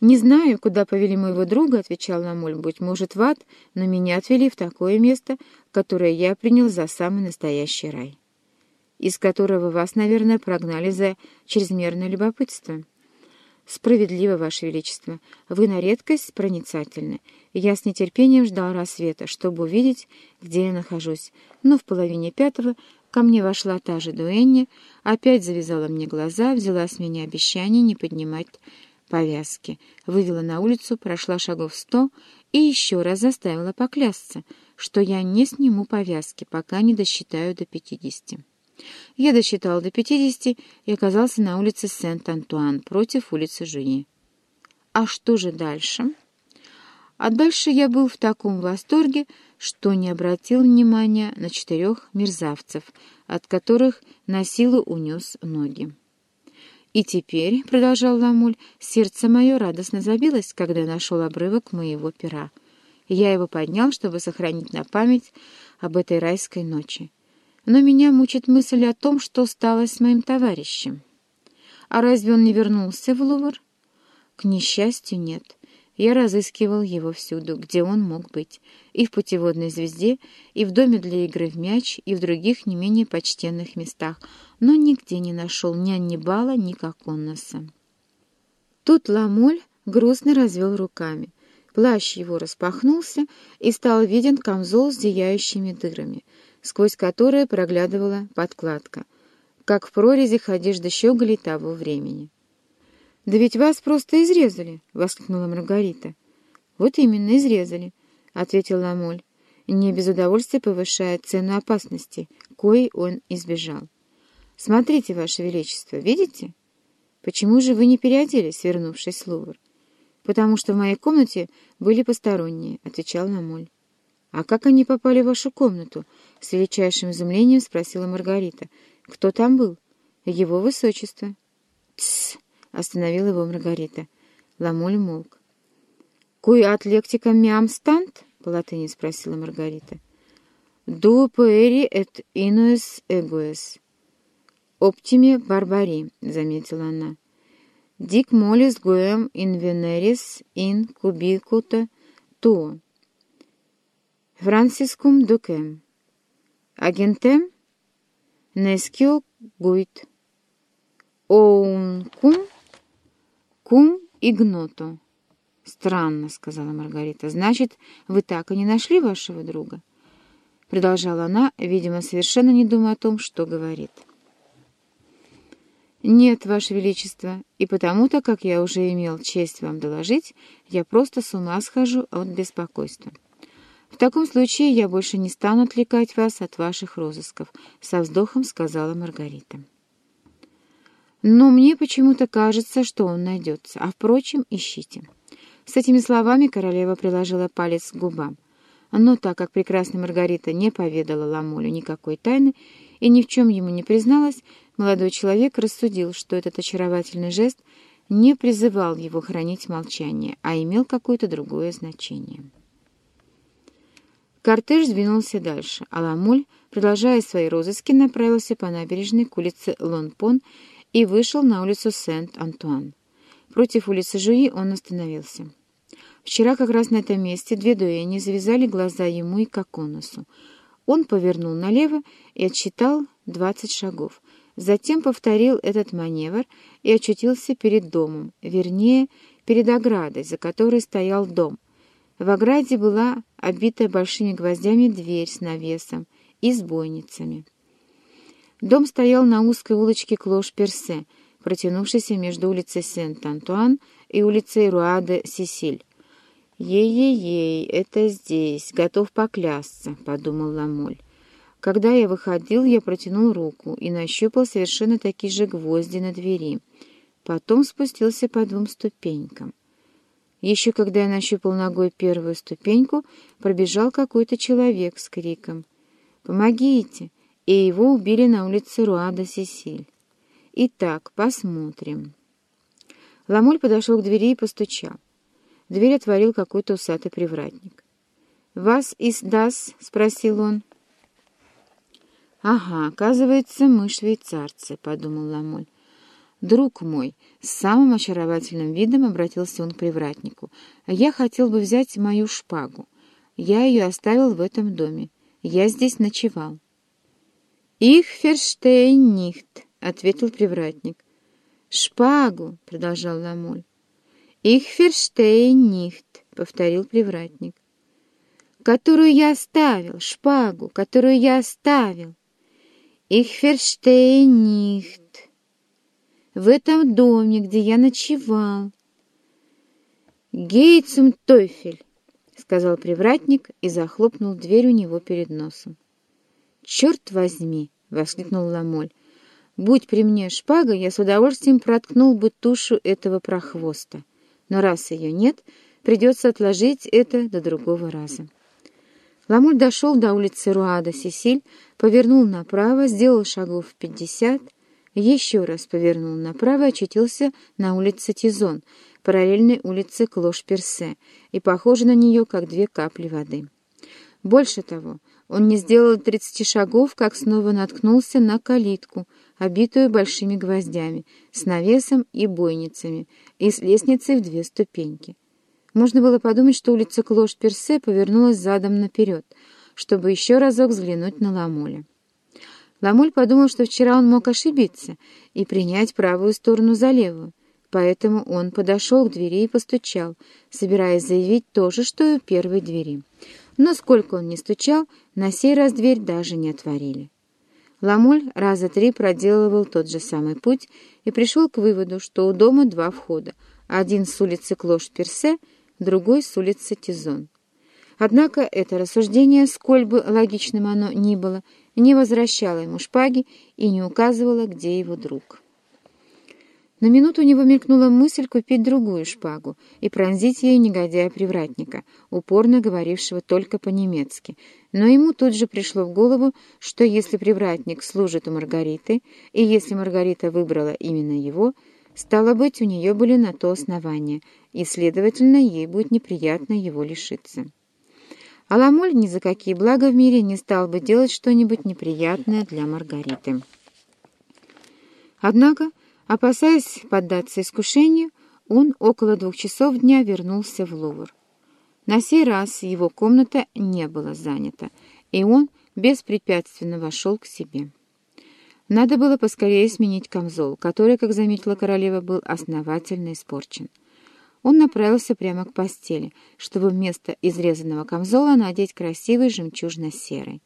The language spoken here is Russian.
«Не знаю, куда повели моего друга», — отвечал Ламоль, — «быть может, в ад, но меня отвели в такое место, которое я принял за самый настоящий рай, из которого вас, наверное, прогнали за чрезмерное любопытство». «Справедливо, Ваше Величество, вы на редкость проницательны. Я с нетерпением ждал рассвета, чтобы увидеть, где я нахожусь, но в половине пятого ко мне вошла та же Дуэнни, опять завязала мне глаза, взяла с меня обещание не поднимать повязки, вывела на улицу, прошла шагов сто и еще раз заставила поклясться, что я не сниму повязки, пока не досчитаю до пятидесяти. Я досчитал до пятидесяти и оказался на улице Сент-Антуан против улицы Жуи. А что же дальше? А дальше я был в таком восторге, что не обратил внимания на четырех мерзавцев, от которых на силу унес ноги. «И теперь», — продолжал Ламуль, — «сердце мое радостно забилось, когда нашел обрывок моего пера. Я его поднял, чтобы сохранить на память об этой райской ночи. Но меня мучит мысль о том, что стало с моим товарищем. А разве он не вернулся в Лувр? К несчастью, нет. Я разыскивал его всюду, где он мог быть, и в путеводной звезде, и в доме для игры в мяч, и в других не менее почтенных местах, но нигде не нашел ни Аннибала, ни Коконноса. Тут Ламоль грустно развел руками. Плащ его распахнулся, и стал виден камзол с зияющими дырами — сквозь которые проглядывала подкладка, как в прорезях одежды щеголей того времени. «Да ведь вас просто изрезали!» — воскликнула Маргарита. «Вот именно, изрезали», — ответил Ламоль, не без удовольствия повышая цену опасности, коей он избежал. «Смотрите, Ваше Величество, видите? Почему же вы не переоделись, вернувшись в Лувр?» «Потому что в моей комнате были посторонние», — отвечал Ламоль. «А как они попали в вашу комнату?» — с величайшим изумлением спросила Маргарита. «Кто там был?» «Его высочество». «Тссс!» — остановила его Маргарита. Ламоль молк. «Куй от лектика мям стант?» — по латыни спросила Маргарита. «Ду пуэри эт инуэс эгуэс». «Оптиме барбари», — заметила она. «Дик молис гуэм инвенерис ин кубикута туо». Францискум дукем. Агентем нескио гуит. Оун кум кум игното. Странно, сказала Маргарита. Значит, вы так и не нашли вашего друга? Продолжала она, видимо, совершенно не думая о том, что говорит. «Нет, Ваше Величество, и потому-то, как я уже имел честь вам доложить, я просто с ума схожу от беспокойства». «В таком случае я больше не стану отвлекать вас от ваших розысков», — со вздохом сказала Маргарита. «Но мне почему-то кажется, что он найдется. А, впрочем, ищите». С этими словами королева приложила палец к губам. Но так как прекрасная Маргарита не поведала Ламолю никакой тайны и ни в чем ему не призналась, молодой человек рассудил, что этот очаровательный жест не призывал его хранить молчание, а имел какое-то другое значение. Кортеж двинулся дальше, а Ламоль, продолжая свои розыски, направился по набережной к улице Лонпон и вышел на улицу Сент-Антуан. Против улицы Жуи он остановился. Вчера как раз на этом месте две дуэни завязали глаза ему и Коконусу. Он повернул налево и отсчитал двадцать шагов. Затем повторил этот маневр и очутился перед домом, вернее, перед оградой, за которой стоял дом, в ограде была обитая большими гвоздями дверь с навесом и с бойницами. Дом стоял на узкой улочке Клош-Персе, протянувшейся между улицей Сент-Антуан и улицей Руа-де-Сесиль. «Ей-ей-ей, это здесь, готов поклясться», — подумал Ламоль. Когда я выходил, я протянул руку и нащупал совершенно такие же гвозди на двери. Потом спустился по двум ступенькам. Еще когда я нащупал ногой первую ступеньку, пробежал какой-то человек с криком «Помогите!» И его убили на улице Руада-Сесиль. Итак, посмотрим. Ламоль подошел к двери и постучал. Дверь отворил какой-то усатый привратник. «Вас из дас?» — спросил он. «Ага, оказывается, мы швейцарцы», — подумал Ламоль. «Друг мой», — с самым очаровательным видом обратился он к привратнику, — «я хотел бы взять мою шпагу. Я ее оставил в этом доме. Я здесь ночевал». «Их ферштейн нихт», — ответил привратник. «Шпагу», — продолжал Ламоль. «Их ферштейн нихт», — повторил привратник. «Которую я оставил, шпагу, которую я оставил». «Их ферштейн нихт» в этом доме, где я ночевал. «Гейцум Тойфель», — сказал привратник и захлопнул дверь у него перед носом. «Черт возьми!» — воскликнул Ламоль. «Будь при мне шпага, я с удовольствием проткнул бы тушу этого прохвоста. Но раз ее нет, придется отложить это до другого раза». Ламоль дошел до улицы Руада Сесиль, повернул направо, сделал шагов пятьдесят — еще раз повернул направо очутился на улице Тизон, параллельной улице Клош-Персе, и похожа на нее, как две капли воды. Больше того, он не сделал тридцати шагов, как снова наткнулся на калитку, обитую большими гвоздями, с навесом и бойницами, и с лестницей в две ступеньки. Можно было подумать, что улица Клош-Персе повернулась задом наперед, чтобы еще разок взглянуть на Ламоля. Ламуль подумал, что вчера он мог ошибиться и принять правую сторону за левую, поэтому он подошел к двери и постучал, собираясь заявить то же, что и у первой двери. Но сколько он ни стучал, на сей раз дверь даже не отворили. Ламуль раза три проделывал тот же самый путь и пришел к выводу, что у дома два входа, один с улицы Клош-Персе, другой с улицы Тизон. Однако это рассуждение, сколь бы логичным оно ни было, не возвращала ему шпаги и не указывала, где его друг. На минуту у него мелькнула мысль купить другую шпагу и пронзить ею негодяя-привратника, упорно говорившего только по-немецки. Но ему тут же пришло в голову, что если привратник служит у Маргариты, и если Маргарита выбрала именно его, стало быть, у нее были на то основания, и, следовательно, ей будет неприятно его лишиться. Аламоль ни за какие блага в мире не стал бы делать что-нибудь неприятное для Маргариты. Однако, опасаясь поддаться искушению, он около двух часов дня вернулся в Лувр. На сей раз его комната не была занята, и он беспрепятственно вошел к себе. Надо было поскорее сменить камзол, который, как заметила королева, был основательно испорчен. Он направился прямо к постели, чтобы вместо изрезанного камзола надеть красивый жемчужно-серый.